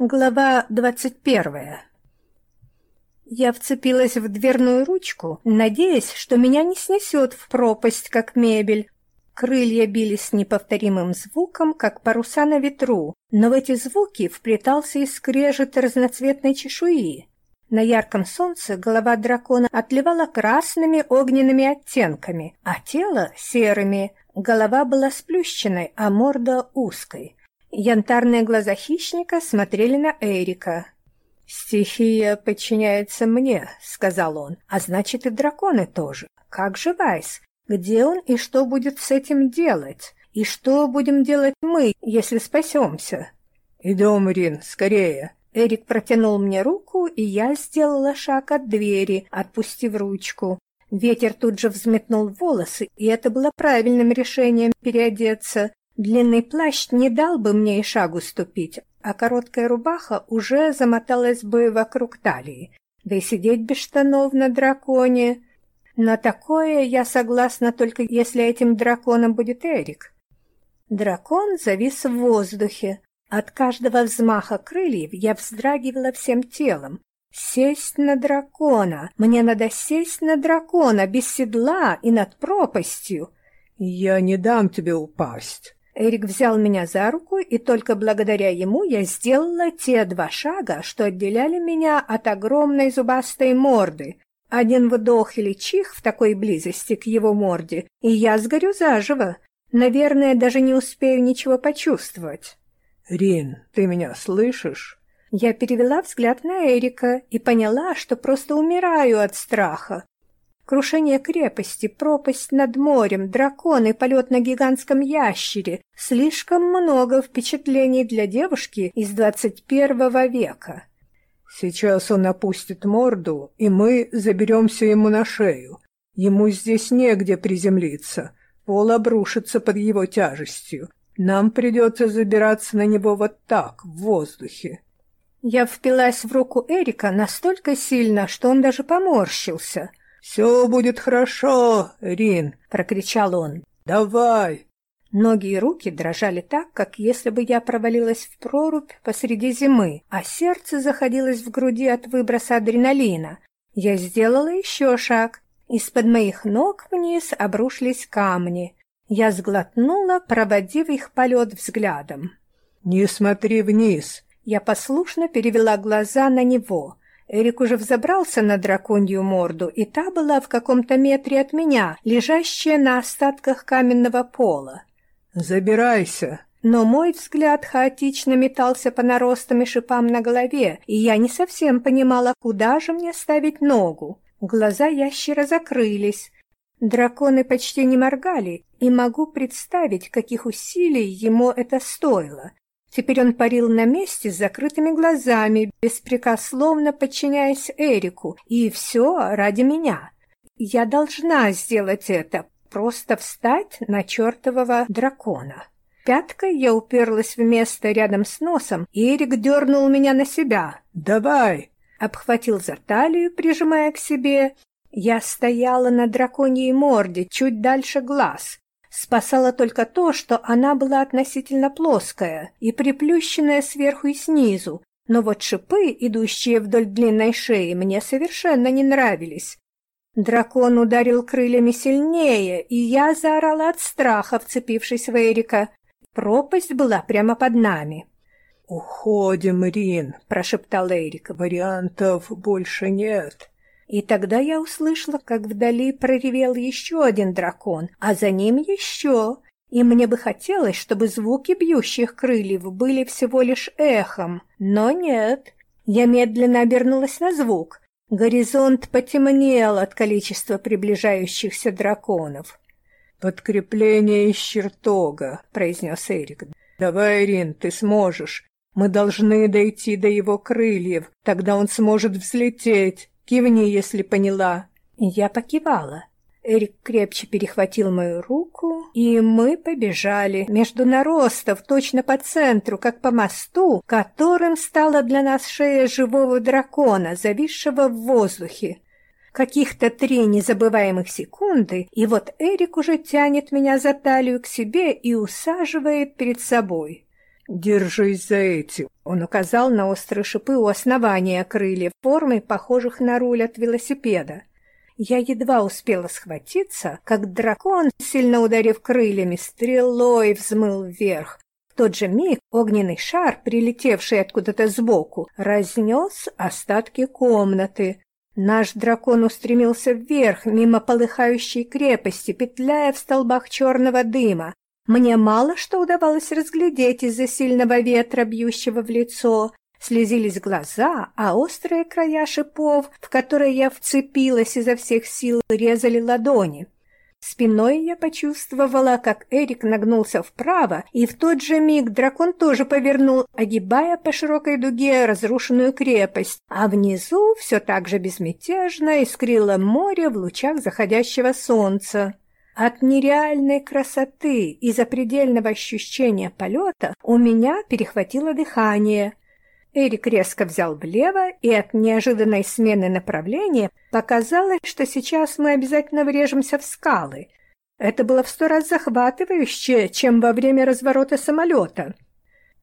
Глава двадцать первая. Я вцепилась в дверную ручку, надеясь, что меня не снесет в пропасть, как мебель. Крылья бились с неповторимым звуком, как паруса на ветру, но в эти звуки вплетался и скрежет разноцветной чешуи. На ярком солнце голова дракона отливала красными огненными оттенками, а тело — серыми. Голова была сплющенной, а морда — узкой. Янтарные глаза хищника смотрели на Эрика. «Стихия подчиняется мне», — сказал он, — «а значит и драконы тоже. Как же Вайс? Где он и что будет с этим делать? И что будем делать мы, если спасемся?» «Идем, Рин, скорее!» Эрик протянул мне руку, и я сделала шаг от двери, отпустив ручку. Ветер тут же взметнул волосы, и это было правильным решением переодеться. Длинный плащ не дал бы мне и шагу ступить, а короткая рубаха уже замоталась бы вокруг талии. Да и сидеть без штанов на драконе... На такое я согласна только если этим драконом будет Эрик. Дракон завис в воздухе. От каждого взмаха крыльев я вздрагивала всем телом. Сесть на дракона. Мне надо сесть на дракона без седла и над пропастью. Я не дам тебе упасть. Эрик взял меня за руку, и только благодаря ему я сделала те два шага, что отделяли меня от огромной зубастой морды. Один вдох или чих в такой близости к его морде, и я сгорю заживо. Наверное, даже не успею ничего почувствовать. «Рин, ты меня слышишь?» Я перевела взгляд на Эрика и поняла, что просто умираю от страха. Крушение крепости, пропасть над морем, драконы, полет на гигантском ящере. Слишком много впечатлений для девушки из двадцать первого века. Сейчас он опустит морду, и мы заберемся ему на шею. Ему здесь негде приземлиться. Пол обрушится под его тяжестью. Нам придется забираться на него вот так, в воздухе. Я впилась в руку Эрика настолько сильно, что он даже поморщился. «Все будет хорошо, Рин!» — прокричал он. «Давай!» Ноги и руки дрожали так, как если бы я провалилась в прорубь посреди зимы, а сердце заходилось в груди от выброса адреналина. Я сделала еще шаг. Из-под моих ног вниз обрушились камни. Я сглотнула, проводив их полет взглядом. «Не смотри вниз!» Я послушно перевела глаза на него. Эрик уже взобрался на драконью морду, и та была в каком-то метре от меня, лежащая на остатках каменного пола. «Забирайся!» Но мой взгляд хаотично метался по наростам и шипам на голове, и я не совсем понимала, куда же мне ставить ногу. Глаза ящера закрылись. Драконы почти не моргали, и могу представить, каких усилий ему это стоило. Теперь он парил на месте с закрытыми глазами, беспрекословно подчиняясь Эрику, и все ради меня. Я должна сделать это, просто встать на чертового дракона. Пяткой я уперлась в место рядом с носом, и Эрик дернул меня на себя. «Давай!» Обхватил за талию, прижимая к себе. Я стояла на драконьей морде, чуть дальше глаз. Спасало только то, что она была относительно плоская и приплющенная сверху и снизу, но вот шипы, идущие вдоль длинной шеи, мне совершенно не нравились. Дракон ударил крыльями сильнее, и я заорала от страха, вцепившись в Эрика. Пропасть была прямо под нами. «Уходим, Рин», — прошептал Эрик. «Вариантов больше нет». И тогда я услышала, как вдали проревел еще один дракон, а за ним еще. И мне бы хотелось, чтобы звуки бьющих крыльев были всего лишь эхом. Но нет. Я медленно обернулась на звук. Горизонт потемнел от количества приближающихся драконов. «Подкрепление из чертога», — произнес Эрик. «Давай, Рин, ты сможешь. Мы должны дойти до его крыльев, тогда он сможет взлететь. Кивни, если поняла». Я покивала. Эрик крепче перехватил мою руку, и мы побежали между наростов, точно по центру, как по мосту, которым стала для нас шея живого дракона, зависшего в воздухе. Каких-то три незабываемых секунды, и вот Эрик уже тянет меня за талию к себе и усаживает перед собой. Держись за эти. Он указал на острые шипы у основания крыльев, формы, похожих на руль от велосипеда. Я едва успела схватиться, как дракон, сильно ударив крыльями, стрелой взмыл вверх. В тот же миг огненный шар, прилетевший откуда-то сбоку, разнес остатки комнаты. Наш дракон устремился вверх, мимо полыхающей крепости, петляя в столбах черного дыма. Мне мало что удавалось разглядеть из-за сильного ветра, бьющего в лицо. Слезились глаза, а острые края шипов, в которые я вцепилась изо всех сил, резали ладони. Спиной я почувствовала, как Эрик нагнулся вправо, и в тот же миг дракон тоже повернул, огибая по широкой дуге разрушенную крепость, а внизу все так же безмятежно искрило море в лучах заходящего солнца. От нереальной красоты и запредельного ощущения полета у меня перехватило дыхание. Эрик резко взял влево, и от неожиданной смены направления показалось, что сейчас мы обязательно врежемся в скалы. Это было в сто раз захватывающе, чем во время разворота самолета.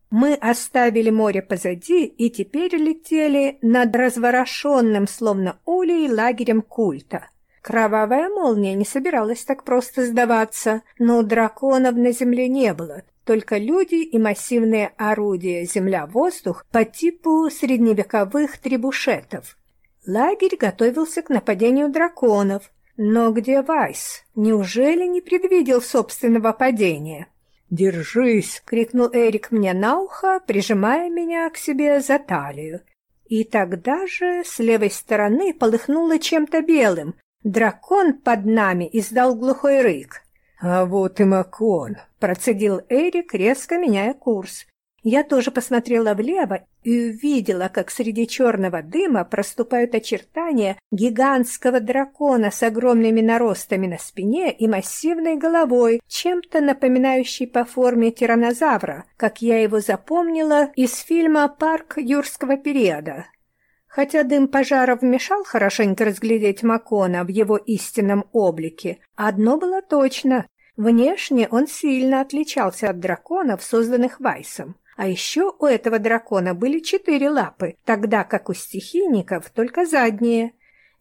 Мы оставили море позади и теперь летели над разворошенным, словно улей, лагерем культа. Кровавая молния не собиралась так просто сдаваться, но драконов на земле не было, только люди и массивные орудия земля-воздух по типу средневековых трибушетов. Лагерь готовился к нападению драконов, но где Вайс? Неужели не предвидел собственного падения? «Держись!» — крикнул Эрик мне на ухо, прижимая меня к себе за талию. И тогда же с левой стороны полыхнуло чем-то белым. Дракон под нами издал глухой рык. «А вот и Макон», — процедил Эрик, резко меняя курс. Я тоже посмотрела влево и увидела, как среди черного дыма проступают очертания гигантского дракона с огромными наростами на спине и массивной головой, чем-то напоминающей по форме тиранозавра, как я его запомнила из фильма «Парк юрского периода». Хотя дым пожаров мешал хорошенько разглядеть Макона в его истинном облике, одно было точно Внешне он сильно отличался от драконов, созданных Вайсом. А еще у этого дракона были четыре лапы, тогда как у стихийников только задние.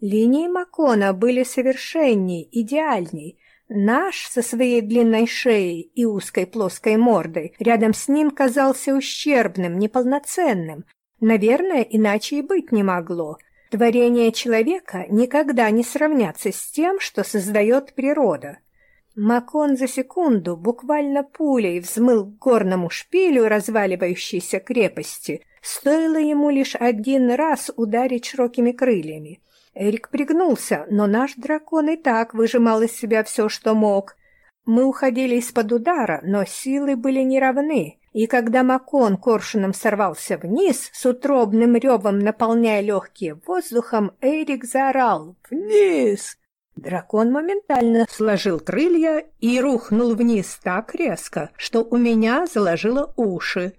Линии Макона были совершенней, идеальней. Наш со своей длинной шеей и узкой плоской мордой рядом с ним казался ущербным, неполноценным. Наверное, иначе и быть не могло. Творение человека никогда не сравнятся с тем, что создает природа. Макон за секунду буквально пулей взмыл к горному шпилю разваливающейся крепости. Стоило ему лишь один раз ударить широкими крыльями. Эрик пригнулся, но наш дракон и так выжимал из себя все, что мог. Мы уходили из-под удара, но силы были неравны, и когда Макон коршуном сорвался вниз, с утробным ревом наполняя легкие воздухом, Эрик заорал «Вниз!» Дракон моментально сложил крылья и рухнул вниз так резко, что у меня заложило уши.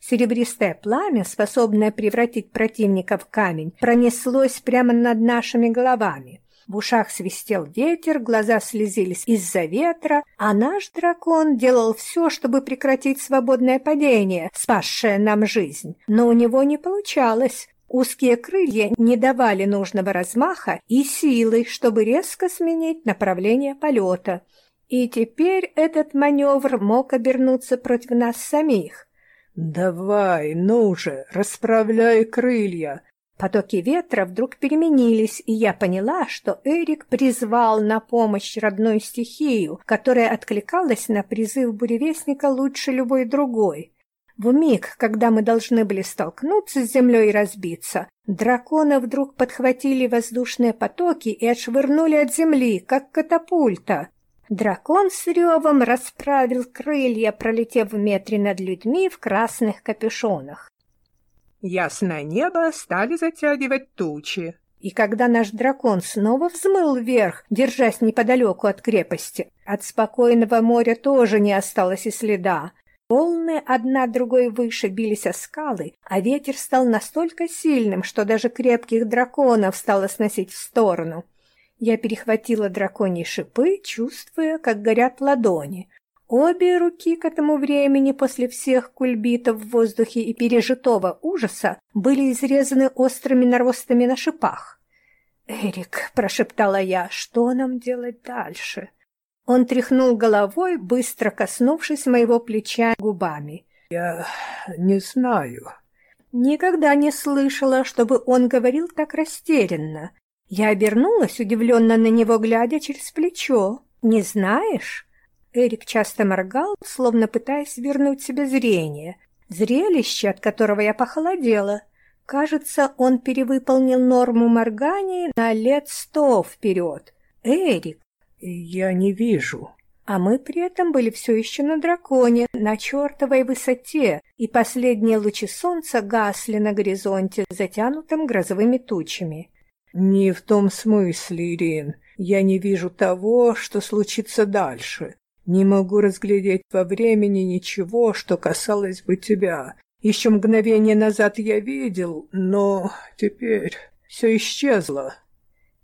Серебристое пламя, способное превратить противника в камень, пронеслось прямо над нашими головами. В ушах свистел ветер, глаза слезились из-за ветра, а наш дракон делал все, чтобы прекратить свободное падение, спасшее нам жизнь. Но у него не получалось. Узкие крылья не давали нужного размаха и силы, чтобы резко сменить направление полета. И теперь этот маневр мог обернуться против нас самих. «Давай, ну же, расправляй крылья!» Потоки ветра вдруг переменились, и я поняла, что Эрик призвал на помощь родную стихию, которая откликалась на призыв буревестника лучше любой другой. В миг, когда мы должны были столкнуться с землей и разбиться, дракона вдруг подхватили воздушные потоки и отшвырнули от земли, как катапульта. Дракон с ревом расправил крылья, пролетев в метре над людьми в красных капюшонах. Ясное небо стали затягивать тучи. И когда наш дракон снова взмыл вверх, держась неподалеку от крепости, от спокойного моря тоже не осталось и следа. Волны одна другой выше бились о скалы, а ветер стал настолько сильным, что даже крепких драконов стало сносить в сторону. Я перехватила драконьи шипы, чувствуя, как горят ладони. Обе руки к этому времени после всех кульбитов в воздухе и пережитого ужаса были изрезаны острыми наростами на шипах. «Эрик», — прошептала я, — «что нам делать дальше?» Он тряхнул головой, быстро коснувшись моего плеча губами. «Я не знаю». Никогда не слышала, чтобы он говорил так растерянно. Я обернулась, удивленно на него глядя через плечо. «Не знаешь?» Эрик часто моргал, словно пытаясь вернуть себе зрение. Зрелище, от которого я похолодела. Кажется, он перевыполнил норму моргания на лет сто вперед. Эрик. Я не вижу. А мы при этом были все еще на драконе, на чертовой высоте, и последние лучи солнца гасли на горизонте, затянутым грозовыми тучами. «Не в том смысле, Ирин. Я не вижу того, что случится дальше. Не могу разглядеть во времени ничего, что касалось бы тебя. Еще мгновение назад я видел, но теперь все исчезло.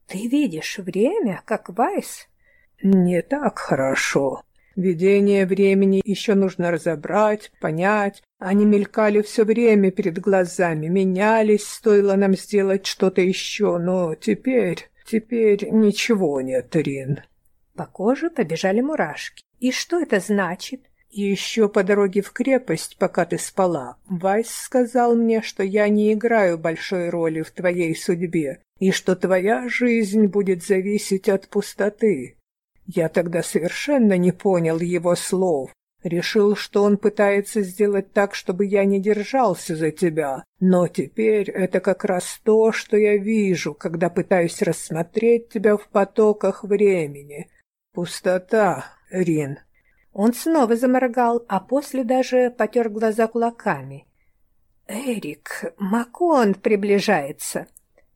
Ты видишь время, как Вайс? Не так хорошо. Видение времени еще нужно разобрать, понять. Они мелькали все время перед глазами, менялись, стоило нам сделать что-то еще, но теперь, теперь ничего нет, Рин. По коже побежали мурашки. И что это значит? еще по дороге в крепость, пока ты спала, Вайс сказал мне, что я не играю большой роли в твоей судьбе, и что твоя жизнь будет зависеть от пустоты. Я тогда совершенно не понял его слов. Решил, что он пытается сделать так, чтобы я не держался за тебя. Но теперь это как раз то, что я вижу, когда пытаюсь рассмотреть тебя в потоках времени. Пустота, Рин. Он снова заморгал, а после даже потер глаза кулаками. «Эрик, Макон приближается!»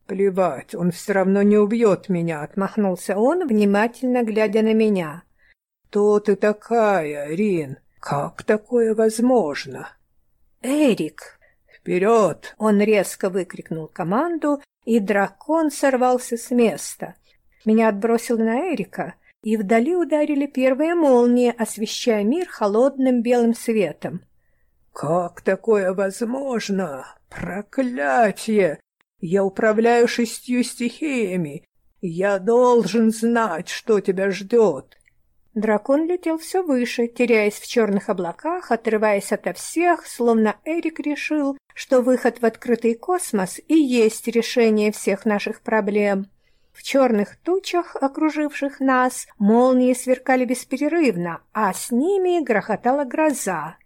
«Плевать, он все равно не убьет меня», — отмахнулся он, внимательно глядя на меня. «Кто ты такая, Рин? Как такое возможно?» «Эрик!» «Вперед!» — он резко выкрикнул команду, и дракон сорвался с места. Меня отбросил на Эрика — и вдали ударили первые молнии, освещая мир холодным белым светом. «Как такое возможно? Проклятие! Я управляю шестью стихиями. Я должен знать, что тебя ждет!» Дракон летел все выше, теряясь в черных облаках, отрываясь ото всех, словно Эрик решил, что выход в открытый космос и есть решение всех наших проблем. В черных тучах, окруживших нас, молнии сверкали бесперерывно, а с ними грохотала гроза.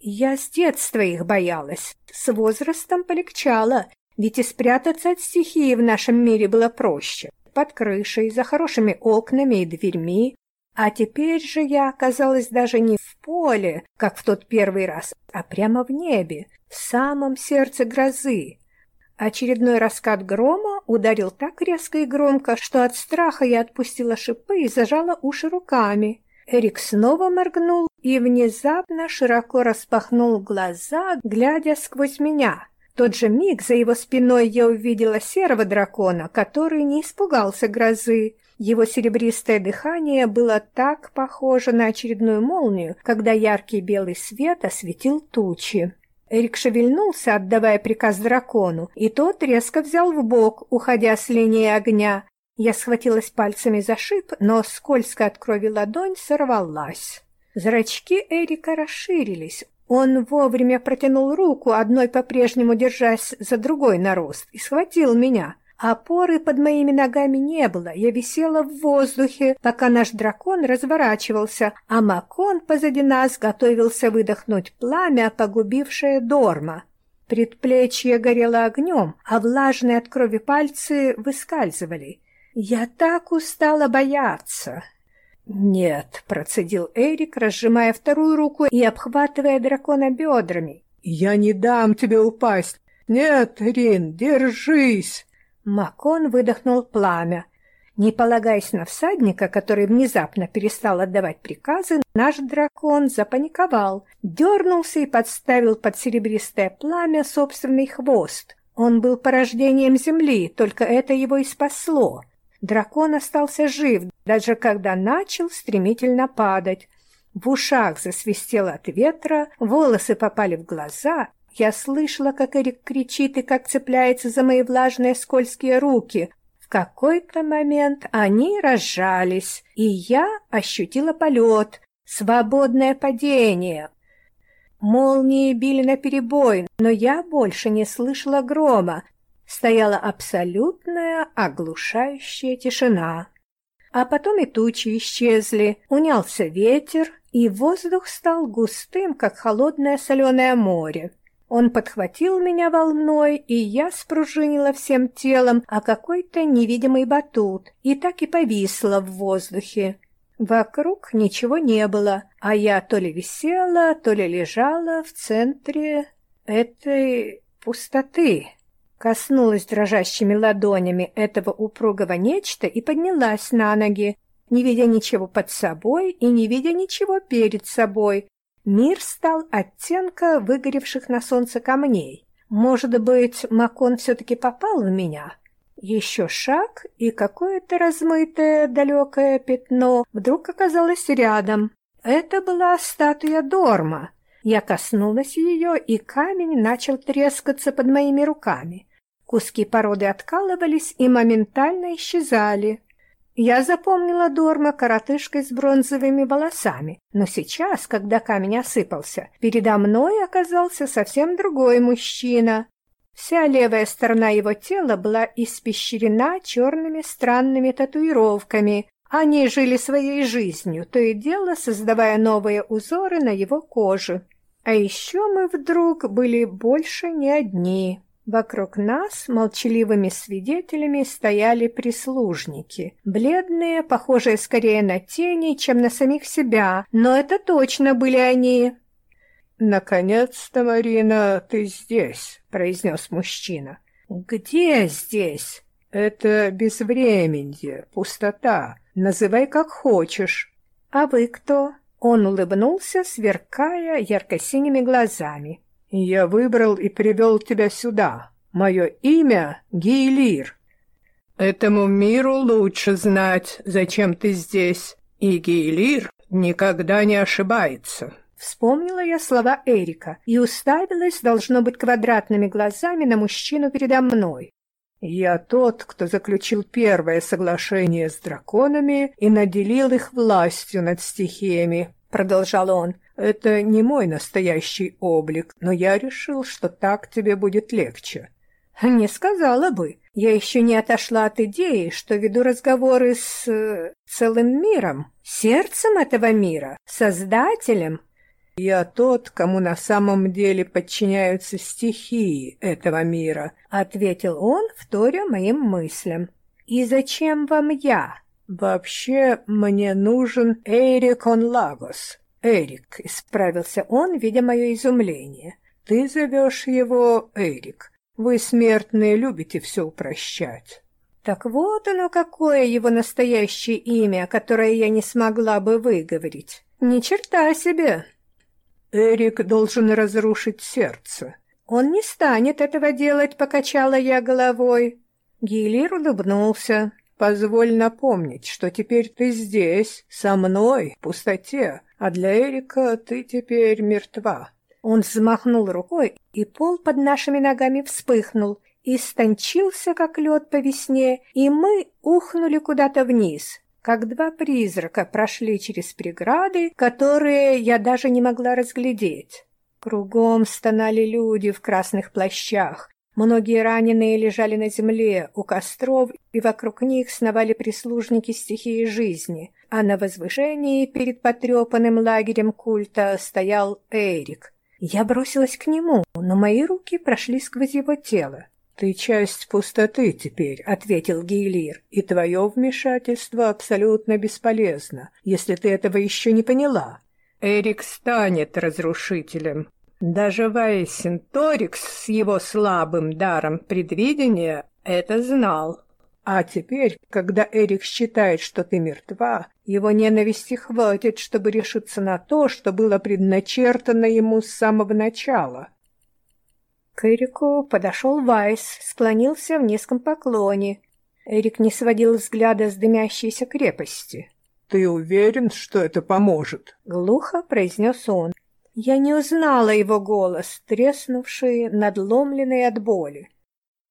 Я с детства их боялась, с возрастом полегчало, ведь и спрятаться от стихии в нашем мире было проще. Под крышей, за хорошими окнами и дверьми. А теперь же я оказалась даже не в поле, как в тот первый раз, а прямо в небе, в самом сердце грозы. Очередной раскат грома ударил так резко и громко, что от страха я отпустила шипы и зажала уши руками. Эрик снова моргнул и внезапно широко распахнул глаза, глядя сквозь меня. В тот же миг за его спиной я увидела серого дракона, который не испугался грозы. Его серебристое дыхание было так похоже на очередную молнию, когда яркий белый свет осветил тучи. Эрик шевельнулся, отдавая приказ дракону, и тот резко взял в бок, уходя с линии огня. Я схватилась пальцами за шип, но скользкая от крови ладонь сорвалась. Зрачки Эрика расширились. Он вовремя протянул руку, одной по-прежнему держась за другой нарост, и схватил меня. Опоры под моими ногами не было, я висела в воздухе, пока наш дракон разворачивался, а Макон позади нас готовился выдохнуть пламя, погубившее Дорма. Предплечье горело огнем, а влажные от крови пальцы выскальзывали. Я так устала бояться. «Нет», — процедил Эрик, разжимая вторую руку и обхватывая дракона бедрами. «Я не дам тебе упасть! Нет, Рин, держись!» Макон выдохнул пламя. Не полагаясь на всадника, который внезапно перестал отдавать приказы, наш дракон запаниковал, дернулся и подставил под серебристое пламя собственный хвост. Он был порождением земли, только это его и спасло. Дракон остался жив, даже когда начал стремительно падать. В ушах засвистело от ветра, волосы попали в глаза. Я слышала, как Эрик кричит и как цепляется за мои влажные скользкие руки. В какой-то момент они разжались, и я ощутила полет, свободное падение. Молнии били наперебой, но я больше не слышала грома. Стояла абсолютная оглушающая тишина. А потом и тучи исчезли, унялся ветер, и воздух стал густым, как холодное соленое море. Он подхватил меня волной, и я спружинила всем телом, а какой-то невидимый батут, и так и повисла в воздухе. Вокруг ничего не было, а я то ли висела, то ли лежала в центре этой пустоты. Коснулась дрожащими ладонями этого упругого нечто и поднялась на ноги, не видя ничего под собой и не видя ничего перед собой. Мир стал оттенка выгоревших на солнце камней. Может быть, Макон все-таки попал в меня? Еще шаг, и какое-то размытое далекое пятно вдруг оказалось рядом. Это была статуя Дорма. Я коснулась ее, и камень начал трескаться под моими руками. Куски породы откалывались и моментально исчезали. Я запомнила Дорма коротышкой с бронзовыми волосами, но сейчас, когда камень осыпался, передо мной оказался совсем другой мужчина. Вся левая сторона его тела была испещрена черными странными татуировками. Они жили своей жизнью, то и дело создавая новые узоры на его коже. А еще мы вдруг были больше не одни. Вокруг нас молчаливыми свидетелями стояли прислужники, бледные, похожие скорее на тени, чем на самих себя, но это точно были они. «Наконец-то, Марина, ты здесь», — произнес мужчина. «Где здесь?» «Это безвременье, пустота. Называй как хочешь». «А вы кто?» Он улыбнулся, сверкая ярко-синими глазами. Я выбрал и привел тебя сюда. Мое имя Гейлир. Этому миру лучше знать, зачем ты здесь. И Гейлир никогда не ошибается. Вспомнила я слова Эрика и уставилась, должно быть, квадратными глазами на мужчину передо мной. «Я тот, кто заключил первое соглашение с драконами и наделил их властью над стихиями», — продолжал он. Это не мой настоящий облик, но я решил, что так тебе будет легче. Не сказала бы. Я еще не отошла от идеи, что веду разговоры с э, целым миром, сердцем этого мира, создателем. Я тот, кому на самом деле подчиняются стихии этого мира, ответил он, вторя моим мыслям. И зачем вам я? Вообще, мне нужен Эрикон Лагос. «Эрик», — исправился он, видя мое изумление. «Ты зовешь его Эрик. Вы, смертные, любите все упрощать». Так вот оно какое его настоящее имя, которое я не смогла бы выговорить. Ни черта себе. Эрик должен разрушить сердце. Он не станет этого делать, покачала я головой. Гилир улыбнулся. Позволь напомнить, что теперь ты здесь, со мной, в пустоте, а для Эрика ты теперь мертва». Он взмахнул рукой, и пол под нашими ногами вспыхнул, истончился, как лед по весне, и мы ухнули куда-то вниз, как два призрака прошли через преграды, которые я даже не могла разглядеть. Кругом стонали люди в красных плащах, Многие раненые лежали на земле у костров, и вокруг них сновали прислужники стихии жизни, а на возвышении перед потрепанным лагерем культа стоял Эрик. Я бросилась к нему, но мои руки прошли сквозь его тело. «Ты часть пустоты теперь», — ответил Гейлир, «и твое вмешательство абсолютно бесполезно, если ты этого еще не поняла. Эрик станет разрушителем, даже Вайсенторикс с его слабым даром предвидения это знал. А теперь, когда Эрик считает, что ты мертва, его ненависти хватит, чтобы решиться на то, что было предначертано ему с самого начала. К Эрику подошел Вайс, склонился в низком поклоне. Эрик не сводил взгляда с дымящейся крепости. «Ты уверен, что это поможет?» — глухо произнес он. Я не узнала его голос, треснувший, надломленный от боли.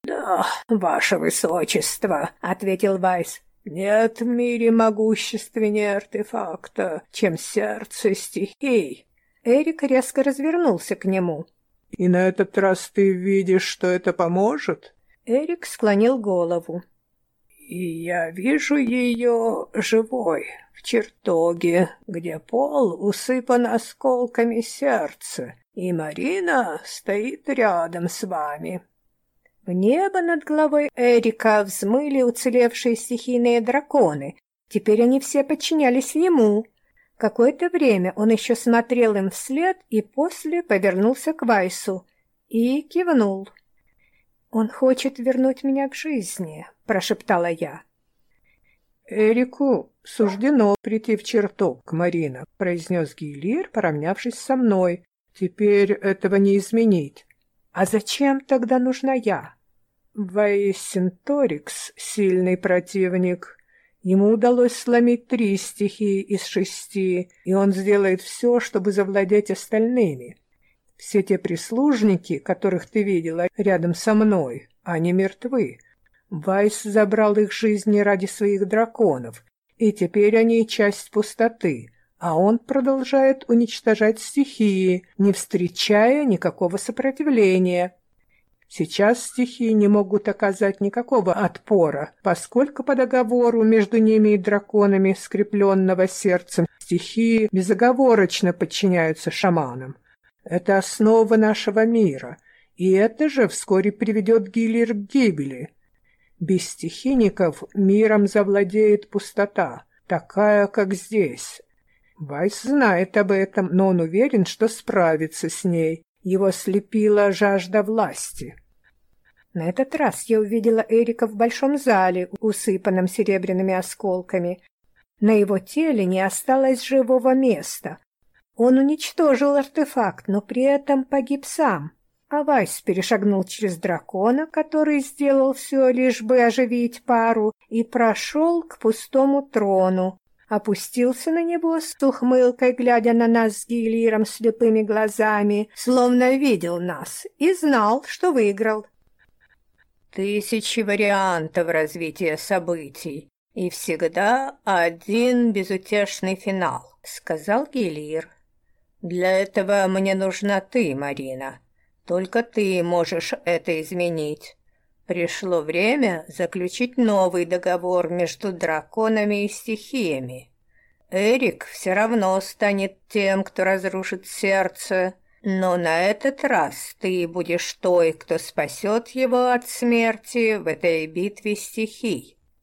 «Да, ваше высочество», — ответил Вайс. «Нет в мире могущественнее артефакта, чем сердце стихий». Эрик резко развернулся к нему. «И на этот раз ты видишь, что это поможет?» Эрик склонил голову. «И я вижу ее живой, чертоге, где пол усыпан осколками сердца, и Марина стоит рядом с вами». В небо над головой Эрика взмыли уцелевшие стихийные драконы. Теперь они все подчинялись ему. Какое-то время он еще смотрел им вслед и после повернулся к Вайсу и кивнул. «Он хочет вернуть меня к жизни», — прошептала я. «Эрику суждено прийти в чертог, Марина», — произнес Гилир, поравнявшись со мной. «Теперь этого не изменить». «А зачем тогда нужна я?» Ваесинторикс — сильный противник. Ему удалось сломить три стихии из шести, и он сделает все, чтобы завладеть остальными. Все те прислужники, которых ты видела рядом со мной, они мертвы. Вайс забрал их жизни ради своих драконов, и теперь они часть пустоты, а он продолжает уничтожать стихии, не встречая никакого сопротивления. Сейчас стихии не могут оказать никакого отпора, поскольку по договору между ними и драконами, скрепленного сердцем, стихии безоговорочно подчиняются шаманам. Это основа нашего мира, и это же вскоре приведет Гиллер к гибели. Без стихийников миром завладеет пустота, такая, как здесь. Вайс знает об этом, но он уверен, что справится с ней. Его слепила жажда власти. На этот раз я увидела Эрика в большом зале, усыпанном серебряными осколками. На его теле не осталось живого места. Он уничтожил артефакт, но при этом погиб сам. А Вайс перешагнул через дракона, который сделал все, лишь бы оживить пару, и прошел к пустому трону. Опустился на него с ухмылкой, глядя на нас с Гилиром слепыми глазами, словно видел нас и знал, что выиграл. Тысячи вариантов развития событий и всегда один безутешный финал, сказал Гилир. Для этого мне нужна ты, Марина. Только ты можешь это изменить. Пришло время заключить новый договор между драконами и стихиями. Эрик все равно станет тем, кто разрушит сердце, но на этот раз ты будешь той, кто спасет его от смерти в этой битве стихий.